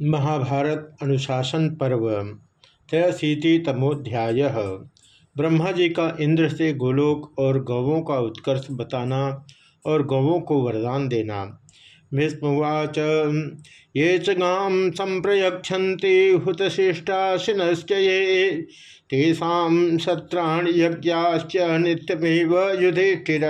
महाभारत अनुशासन पर्व तमोध्याय। ब्रह्मा जी का इंद्र से गोलोक और गौवों का उत्कर्ष बताना और गौवों को वरदान देना। भीष्मवाच ये च गाम संप्रयक्षति हुतशिष्टाशिनश्च ये। तेषा सत्राण यज्ञाश्च नित्यमेव युधिष्ठिर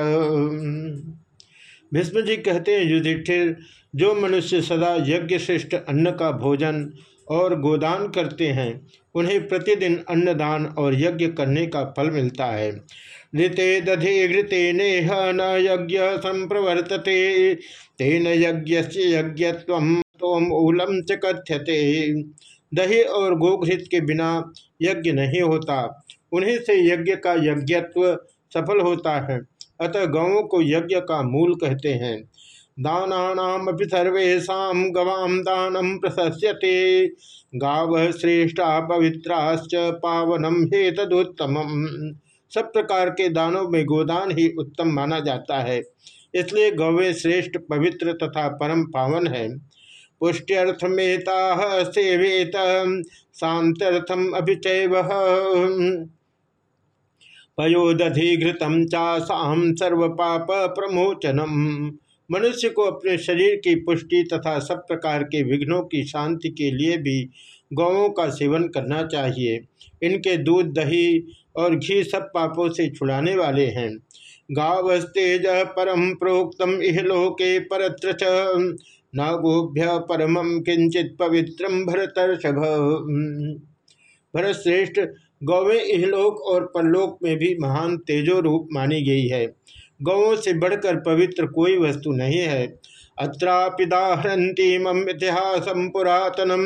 भीष्म जी कहते हैं, युधिष्ठिर, जो मनुष्य सदा यज्ञ श्रेष्ठ अन्न का भोजन और गोदान करते हैं, उन्हें प्रतिदिन अन्नदान और यज्ञ करने का फल मिलता है। ऋते दधि घृते नेह न यज्ञ संप्रवर्तते, तेन यज्ञ यज्ञत्व मूलम च कथ्यते। दही और गोघृत के बिना यज्ञ नहीं होता, उन्हीं से यज्ञ का यज्ञत्व सफल होता है। अतः गौों को यज्ञ का मूल कहते हैं। दानानाम सर्वेशा गवाम दानम प्रशस्यते गाव श्रेष्ठा पवित्राश्च पावनम हे तदुत्तम सब प्रकार के दानों में गोदान ही उत्तम माना जाता है। इसलिए गौवे श्रेष्ठ, पवित्र तथा परम पावन है। पुष्ट्यर्थमेता सेवेत शांत्यर्थम अभिचय पयोदधिघृतम चासाम सर्व पाप प्रमोचनम मनुष्य को अपने शरीर की पुष्टि तथा सब प्रकार के विघ्नों की शांति के लिए भी गौों का सेवन करना चाहिए। इनके दूध, दही और घी सब पापों से छुड़ाने वाले हैं। गावस्तेज परम प्रोक्तम इहलोके परत्र न गोभ्य परम किंचित पवित्रम भरतर्षभ। भरत श्रेष्ठ गौवें इहलोक और परलोक में भी महान तेजो रूप मानी गई है। गौों से बढ़कर पवित्र कोई वस्तु नहीं है। अत्रापिदाहरती मम इतिहास पुरातनम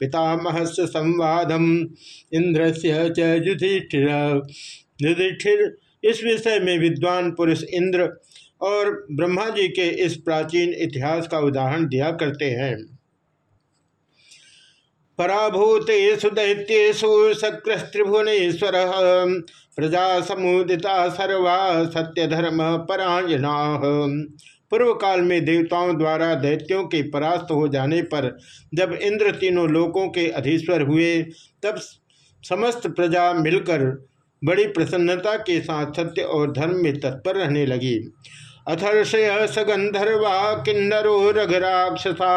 पितामह संवादम इंद्र से युधिष्ठिर युधिष्ठिर। इस विषय में विद्वान पुरुष इंद्र और ब्रह्मा जी के इस प्राचीन इतिहास का उदाहरण दिया करते हैं। पराभूतेषु दैत्येषु शक्रस्त्रिभुवनेश्वर प्रजा समुदिता सर्वा सत्य धर्म परायणा। पूर्व काल में देवताओं द्वारा दैत्यों के परास्त हो जाने पर जब इंद्र तीनों लोकों के अधीश्वर हुए, तब समस्त प्रजा मिलकर बड़ी प्रसन्नता के साथ सत्य और धर्म में तत्पर रहने लगी। अथर्षय सगंधर्वा किन्नरो रघराक्षसा।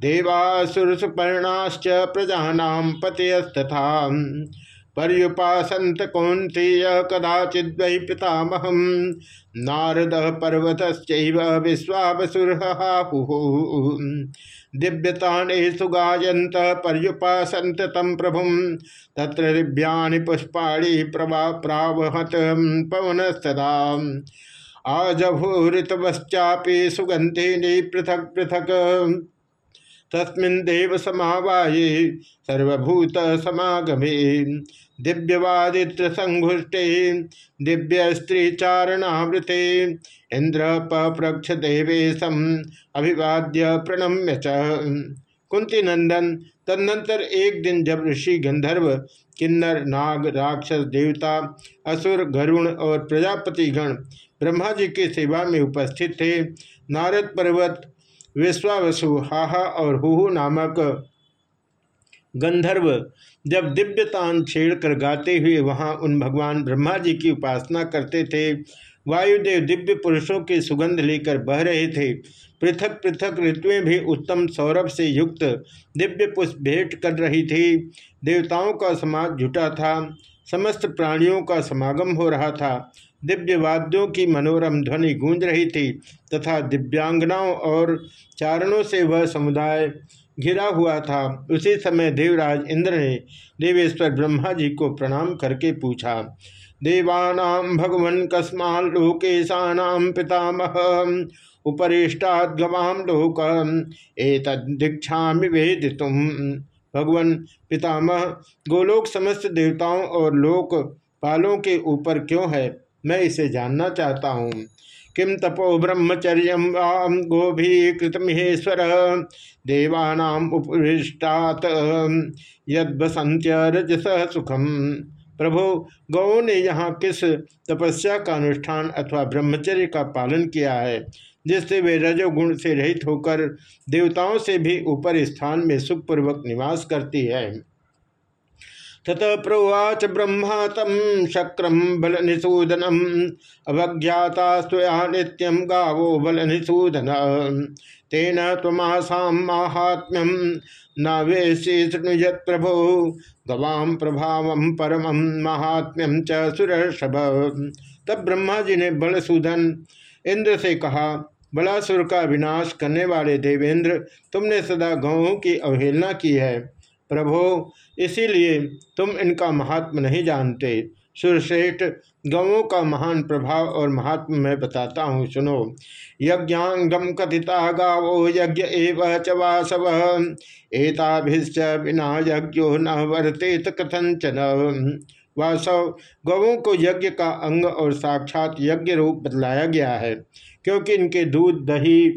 देवासुरसुपर्णाश्च प्रजानां पतयस्तथा। पर्युपासंत कौंतेय कदाचिद वै पितामह। नारद पर्वत विश्वावसुरहाहु दिव्यताने सुगायंत पर्युपासंत तम प्रभु। तत्र दिव्यानि पुष्पाणि प्रभा प्रावहत पवन सदा आजभूरितवश्चापि सुगंधिनी पृथक पृथक। तस्मिन् देव समावाये सर्वभूत समागमे। दिव्यवादित्र संघुष्टे, दिव्य स्त्री चारणावृते इंद्र पप्रक्ष देवेशम अभिवाद्य प्रणम्य च। कुंती नंदन तदनंतर एक दिन जब ऋषि गंधर्व, किन्नर, नाग, राक्षस, देवता, असुर, गरुण और प्रजापति गण ब्रह्मा जी की सेवा में उपस्थित थे। नारद पर्वत विश्वावसु हाहा और हुहु नामक गंधर्व जब दिव्य दिव्यतान छेड़कर गाते हुए वहाँ उन भगवान ब्रह्मा जी की उपासना करते थे, वायुदेव दिव्य पुरुषों की सुगंध लेकर बह रहे थे। पृथक पृथक ऋतुएँ भी उत्तम सौरभ से युक्त दिव्य पुष्प भेंट कर रही थी। देवताओं का समाज जुटा था, समस्त प्राणियों का समागम हो रहा था। दिव्य वाद्यों की मनोरम ध्वनि गूंज रही थी तथा दिव्यांगनाओं और चारणों से वह समुदाय घिरा हुआ था। उसी समय देवराज इंद्र ने देवेश्वर ब्रह्मा जी को प्रणाम करके पूछा देवानाम भगवन कस्मा लोकेशा पितामह उपरिष्टाद गवाम लोक एक दीक्षा वेद तुम भगवन पितामह, गोलोक समस्त देवताओं और लोक पालों के ऊपर क्यों है? मैं इसे जानना चाहता हूँ। किम तपो ब्रह्मचर्य गोभी कृतमहेश्वर देवानाम उपृष्टात यद बसंत्य रजस सुखम। प्रभु, गौ ने यहाँ किस तपस्या का अनुष्ठान अथवा ब्रह्मचर्य का पालन किया है, जिससे वे रजोगुण से रहित होकर देवताओं से भी ऊपर स्थान में सुखपूर्वक निवास करती है? तत प्रोवाच ब्रह्मा तम शक्रम बल निषूदनम अवज्ञाता स्वया नित्यम गावो बल निषूदन तेन माहात्म्यम शृणुयत प्रभो गवाम प्रभाव परम महात्म्यम च सुरषभ तब ब्रह्मा जी ने बलसूदन इंद्र से कहा, बलासुर का विनाश करने वाले देवेंद्र, तुमने सदा गौों की अवहेलना की है। प्रभो, इसीलिए तुम इनका महात्म नहीं जानते। सुरश्रेष्ठ गवों का महान प्रभाव और महात्म मैं बताता हूँ, सुनो। यज्ञांगम कथिता गावो, यज्ञ एव च वासव। एताभिश्च बिना यज्ञो न वर्तेत कथंचन वासव, गवों को यज्ञ का अंग और साक्षात यज्ञ रूप बतलाया गया है, क्योंकि इनके दूध, दही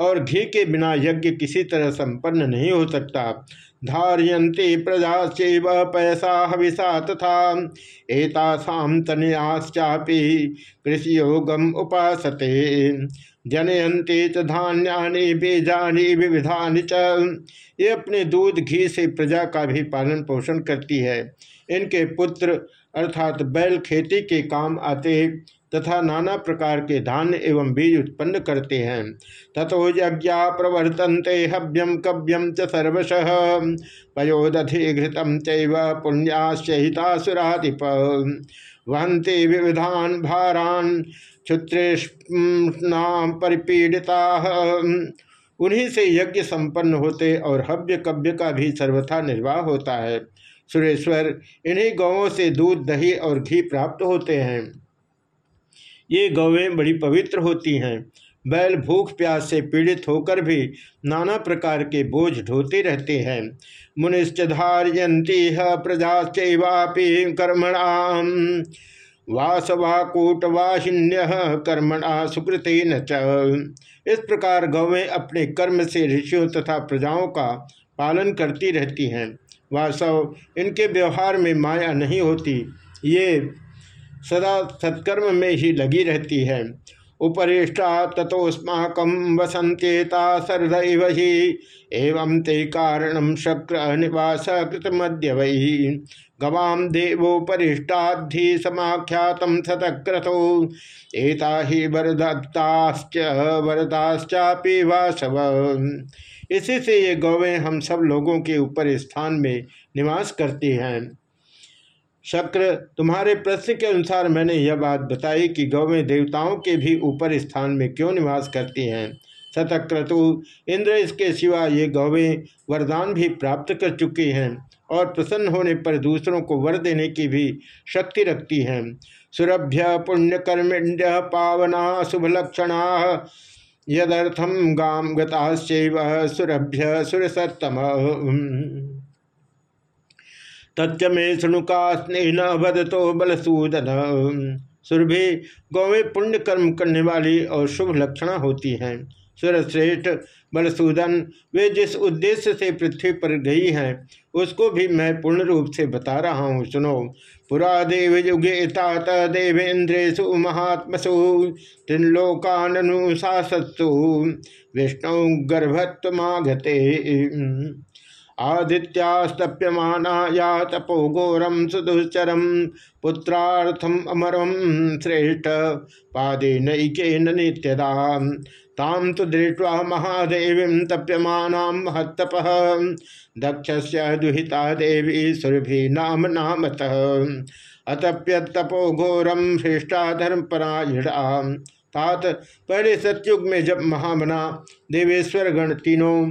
और घी के बिना यज्ञ किसी तरह संपन्न नहीं हो सकता। धारियंते प्रजा चैव पैसा हविषा तथा एतासाम तनयाश्चापि कृषि योगम उपासते। जनयंते च धान्यानि, बीजानि, विविधानि च। ये अपने दूध, घी से प्रजा का भी पालन पोषण करती है। इनके पुत्र अर्थात बैल खेती के काम आते तथा नाना प्रकार के धान्य एवं बीज उत्पन्न करते हैं। तथो यज्ञा प्रवर्तन्ते हव्यम कव्यम च सर्वश। पयोदधि घृतम चैव पुण्याश्चहितासुराधिप विविधान भारान क्षुत्रेष्णा परिपीड़िता। उन्हीं से यज्ञ संपन्न होते और हव्य कव्य का भी सर्वथा निर्वाह होता है। सुरेश्वर, इन्हीं गौों से दूध, दही और घी प्राप्त होते हैं। ये गौवें बड़ी पवित्र होती हैं। बैल भूख प्यास से पीड़ित होकर भी नाना प्रकार के बोझ ढोते रहते हैं। मुनिश्च धारयंती प्रजाश्चवापि कर्मणाम वासवाकूटवासिन्य कर्मणा सुकृति न इस प्रकार गौवें अपने कर्म से ऋषियों तथा प्रजाओं का पालन करती रहती हैं। वास्तव इनके व्यवहार में माया नहीं होती। ये सदा सत्कर्म में ही लगी रहती है। उपरिष्टा तथोस्माक वसंतेता सरदैव ही। एवं ते कारण शक्र निवास कृतमद्य वही गवाम देवोपरिष्टाधि समाख्यात सतक्रतो। एता ही वरदत्ताश्च, वरदाश्चापि वासव। इसी से ये गौवें हम सब लोगों के ऊपर स्थान में निवास करती हैं। शक्र, तुम्हारे प्रश्न के अनुसार मैंने यह बात बताई कि गौवें देवताओं के भी ऊपर स्थान में क्यों निवास करती हैं? शतक्रतु इंद्र इसके सिवा ये गौवें वरदान भी प्राप्त कर चुकी हैं और प्रसन्न होने पर दूसरों को वर देने की भी शक्ति रखती हैं। सुरभ्य पुण्यकर्मिण्य पावना शुभलक्षणा यदर्थम गाम गता सुरभ्य सुरसत्तम। तथ्य में शुणुका स्नेह बल बलसूदन। सुरभि, गौवें पुण्य कर्म करने वाली और शुभ लक्षणा होती हैं। सुरश्रेष्ठ बलसूदन, वे जिस उद्देश्य से पृथ्वी पर गई हैं, उसको भी मैं पूर्ण रूप से बता रहा हूँ। सुनो, पुरा देव युगे तात देवेन्द्रेशु महात्मसु त्रिलोकानुशासत्सु विष्णु गर्भत्वगते आदित्यास्तप्यमाना या तपो घोरम सुदुश्चरम पुत्रार्थम अमरम श्रेष्ठ। पादे नैके नित्यदा। ताम तो दृष्ट्वा महादेवी तप्यमाना महत्तप। दक्ष दुहिता देवी सुरभि नाम नामत। अतप्यतपो घोरम श्रेष्ठा धर्मपरायणा। तात पहले सत्युग में जब महामना। देवेश्वर गण तीनों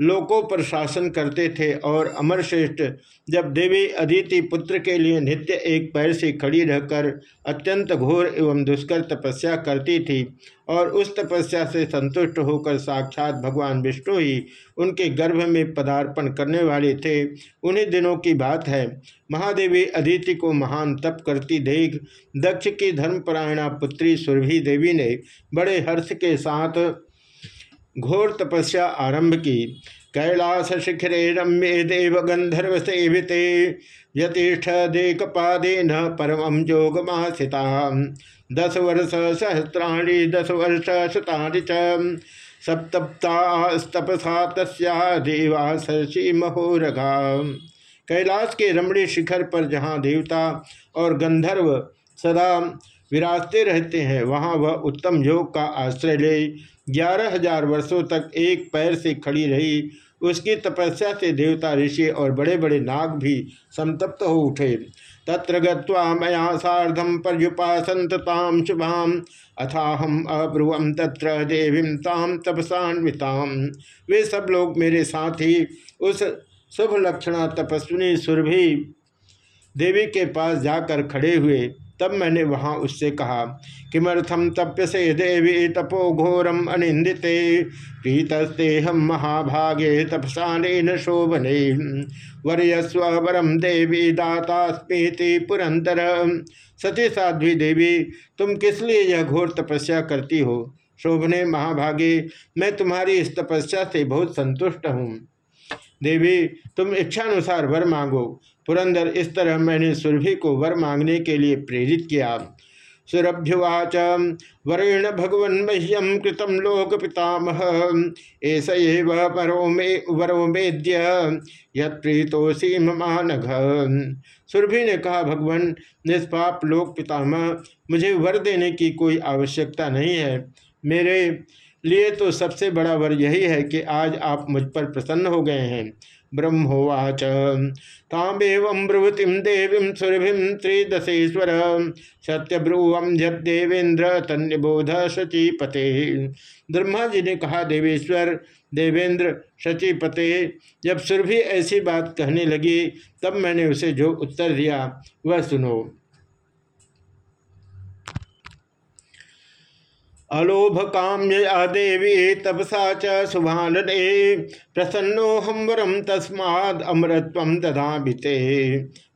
लोकों पर शासन करते थे और अमरश्रेष्ठ जब देवी अदिति पुत्र के लिए नित्य एक पैर से खड़ी रहकर अत्यंत घोर एवं दुष्कर तपस्या करती थी और उस तपस्या से संतुष्ट होकर साक्षात भगवान विष्णु ही उनके गर्भ में पदार्पण करने वाले थे। उन्हीं दिनों की बात है, महादेवी अदिति को महान तप करती देख दक्ष की धर्मपरायणा पुत्री सुरभि देवी ने बड़े हर्ष के साथ घोर तपस्या आरंभ की। कैलास शिखरे रम्ये देव गंधर्व सेविते, यतिष्ठ देख पादे न परम जोगमासिता दस वर्ष सहस्राणी दस वर्ष शतानि च। तस्या देवा सरसी महोरघा कैलाश के रमणी शिखर पर जहाँ देवता और गंधर्व सदा विराजते रहते हैं, वहाँ वह उत्तम योग का आश्रय ले ग्यारह हज़ार वर्षों तक एक पैर से खड़ी रही। उसकी तपस्या से देवता ऋषि और बड़े बड़े नाग भी संतप्त हो उठे। तत्र गत्वा मया साधम पर्युपासंत ताम शुभाम। अथाहम अब्रुवम तत्र देवी ताम तपसान्विताम। वे सब लोग मेरे साथ ही उस शुभ लक्षणा तपस्विनी सुरभि देवी के पास जाकर खड़े हुए। तब मैंने वहाँ उससे कहा किमर्थम तप्य से देवी तपो घोरम अनिंदिते, प्रीतस्ते हम महाभागे तपसान शोभने। वर्यस्व वरम देवी दातास्मीति पुरंदर सती साध्वी देवी, तुम किस लिए यह घोर तपस्या करती हो? शोभने महाभागे, मैं तुम्हारी इस तपस्या से बहुत संतुष्ट हूँ। देवी, तुम इच्छानुसार वर मांगो। पुरंदर, इस तरह मैंने सुरभि को वर मांगने के लिए प्रेरित किया। सुरभ्युवाच, वरेण भगवन मह्यम कृतम लोक पितामह ऐसा वरो मे, वरो मेद्य यत्प्रीतोषी मानघ सुरभि ने कहा, भगवान, निष्पाप लोक पितामह मुझे वर देने की कोई आवश्यकता नहीं है। मेरे लिए तो सबसे बड़ा वर यही है कि आज आप मुझ पर प्रसन्न हो गए हैं। ब्रह्मोवाच। तामेव ब्रुवतीम देवी सुरभि त्रिदशेश्वर। देवेंद्र तन्यबोध शचीपते। ब्रह्मा जी ने कहा, देवेश्वर देवेंद्र शचीपते। जब सुरभि ऐसी बात कहने लगी, तब मैंने उसे जो उत्तर दिया, वह सुनो। अलोभ काम्य देवी तपसा च शुभानने प्रसन्नो हम वरम तस्माद अमृतव तथा बीते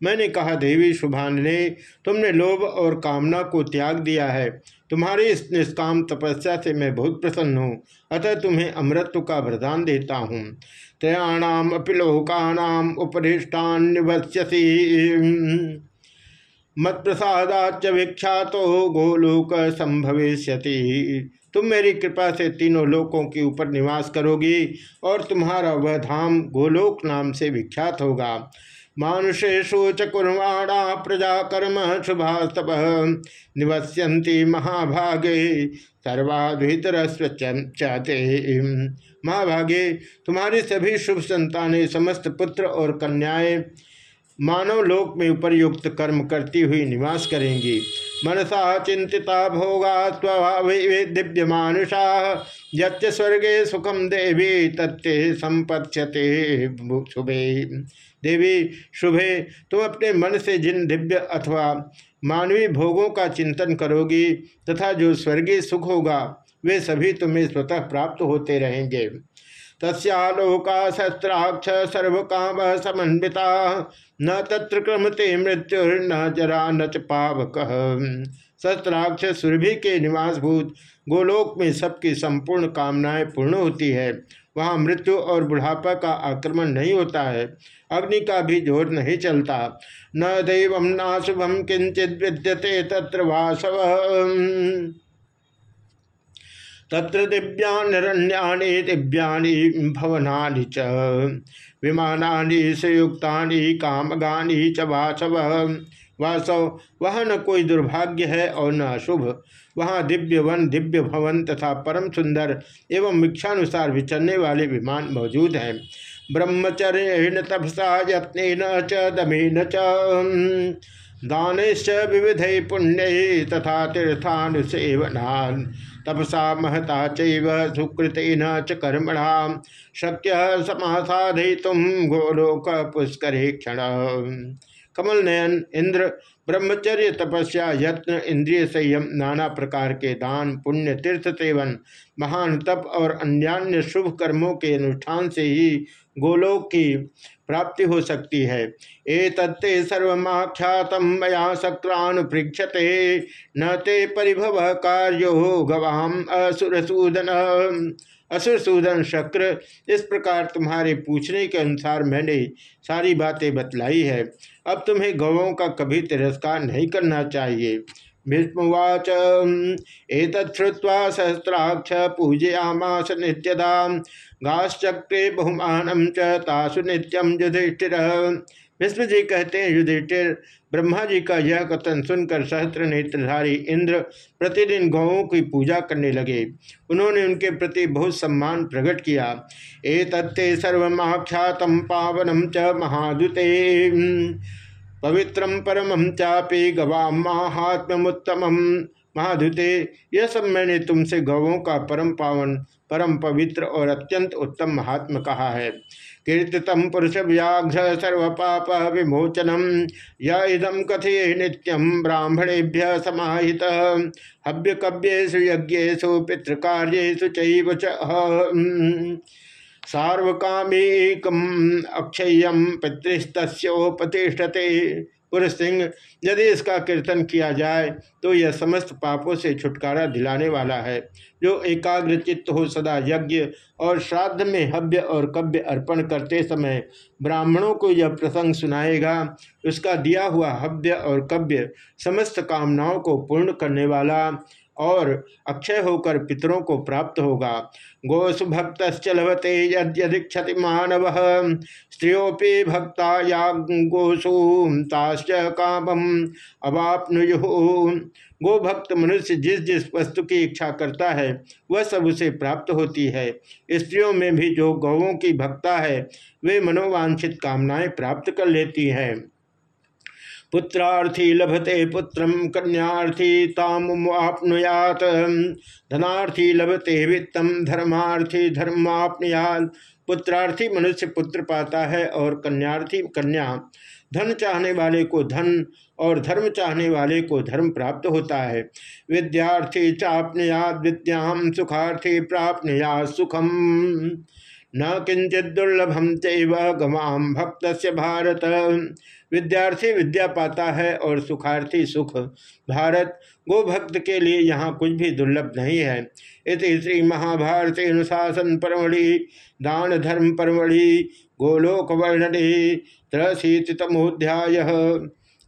मैंने कहा, देवी शुभानने तुमने लोभ और कामना को त्याग दिया है। तुम्हारी इस निष्काम तपस्या से मैं बहुत प्रसन्न हूँ। अतः तुम्हें अमृत्व का वरदान देता हूँ। त्रयाणाम अपिलोकानाम उपरिष्टान मत प्रसादाच विख्यात हो गोलोक संभविष्यति। तुम मेरी कृपा से तीनों लोकों के ऊपर निवास करोगी और तुम्हारा वह धाम गोलोक नाम से विख्यात होगा। मानुषेशु च कुर्वाणा प्रजा कर्म शुभास्तव निवस्यन्ति महाभागे सर्वाधितर चाहते महाभागे, तुम्हारी सभी शुभ संतानें, समस्त पुत्र और कन्याएँ मानव लोक में उपरयुक्त कर्म करती हुई निवास करेंगी। मनसा चिंतिता भोगा स्वभाव दिव्य मानुषा यत्य स्वर्गे सुखम देवी, तत्ते संपक्षते शुभे। देवी, शुभे, तुम अपने मन से जिन दिव्य अथवा मानवीय भोगों का चिंतन करोगी, तथा जो स्वर्गीय सुख होगा, वे सभी तुम्हें स्वतः प्राप्त होते रहेंगे। तस्लोका शस्त्राक्ष सर्वकाम समन्विता न तत्र क्रमते मृत्युर्न जरा न च पावक। शस्त्राक्ष सुरभि के निवासभूत गोलोक में सबकी संपूर्ण कामनाएँ पूर्ण होती है। वहाँ मृत्यु और बुढ़ापा का आक्रमण नहीं होता है। अग्नि का भी ज़ोर नहीं चलता। न दैव न शुभम किंचित विद्यते तत्र वासव। तत्र दिव्यान्यरण्यानि दिव्यानि भवनानि च। विमानानि, संयुक्तानि, कामगानी च वासव। वासव, वह न कोई दुर्भाग्य है और न अशुभ। वहाँ दिव्य वन दिव्य भवन तथा परम सुंदर एवं इच्छानुसार विचरने वाले विमान मौजूद हैं। ब्रह्मचर्य तपसा यत्न च, दमेन च। दानश्च विविध पुण्य तथा तीर्थानुसेवनान तपसा महता चैव सुकृतेन च कर्मणा। शक्य समासाधि तुम गोलोक पुष्कर क्षण। कमल नयन, इंद्र, ब्रह्मचर्य तपस्या, यत्न, इंद्रिय संयम, नाना प्रकार के दान, पुण्य, तीर्थ सेवन, महान तप और अन्यान्य शुभ कर्मों के अनुष्ठान से ही गोलोक की प्राप्ति हो सकती है। ए तत्ते सर्वख्यात मया शक्रानुपृक्षते न ते परिभव कार्यो गवाम असुरसूदन। असुरसूदन शक्र, इस प्रकार तुम्हारे पूछने के अनुसार मैंने सारी बातें बतलाई है। अब तुम्हें गवों का कभी तिरस्कार नहीं करना चाहिए। भीष्मवाच एतत्वा सहस्राक्ष पूजयामास नित्यदा। गाश्चक्रे बहुमान चासु नित्यम युधिष्ठिर। विष्णु जी कहते हैं, युधिष्ठिर ब्रह्मा जी का यह कथन सुनकर सहस्त्र नेत्रधारी इंद्र प्रतिदिन गौों की पूजा करने लगे। उन्होंने उनके प्रति बहुत सम्मान प्रकट किया। ए तत्ते सर्वख्यातम पावनम च महादुते पवित्रम परमं चापी गवाम महात्म्योत्तम महाधुते यह सब मैंने तुमसे गौों का परम पावन, परम पवित्र और अत्यंत उत्तम महात्म कहा है। कीर्तितम पुरुष व्याघ्र सर्व पाप विमोचनम यदम कथय नित्यम ब्राह्मणेभ्य समाहित। हव्य कव्यु यज्ञेशु पितृकार्यु सार्वकामीकम अक्षय पितृस्तोपतिष्ठते सिंह, यदि इसका कीर्तन किया जाए तो यह समस्त पापों से छुटकारा दिलाने वाला है। जो एकाग्र चित्त हो सदा यज्ञ और श्राद्ध में हव्य और कव्य अर्पण करते समय ब्राह्मणों को यह प्रसंग सुनाएगा, उसका दिया हुआ हव्य और कव्य समस्त कामनाओं को पूर्ण करने वाला और अक्षय होकर पितरों को प्राप्त होगा। गोसु भक्त लभते यदीक्षति मानव। स्त्रियोपि भक्ता या गोसु ताश्च कामम अवापनुयु। गोभक्त मनुष्य जिस जिस वस्तु की इच्छा करता है, वह सब उसे प्राप्त होती है। स्त्रियों में भी जो गौों की भक्ता है, वे मनोवांछित कामनाएँ प्राप्त कर लेती हैं। पुत्रार्थी लभते पुत्र, कन्यार्थी तामुआपनुयात धनार्थी लभते वित्तम धर्मार्थी धर्मापनुयात पुत्रार्थी मनुष्य पुत्र पाता है और कन्यार्थी कन्या। धन चाहने वाले को धन और धर्म चाहने वाले को धर्म प्राप्त होता है। विद्यार्थी चापनयाद विद्याम सुखार्थी प्राप्त सुखम। न किंचित दुर्लभम चैव गवाम भक्त भारत। विद्यार्थी विद्या पाता है और सुखार्थी सुख। भारत, गोभक्त के लिए यहाँ कुछ भी दुर्लभ नहीं है। इस श्री महाभारत अनुशासन परमढ़ि दान धर्म परमढ़ि, गोलोक वर्णने त्रशीतमोध्याय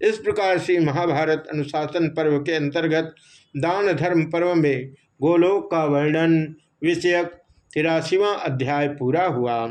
इस प्रकार से महाभारत अनुशासन पर्व के अंतर्गत दान धर्म पर्व में गोलोक का वर्णन विषयक तिरासीवा अध्याय पूरा हुआ।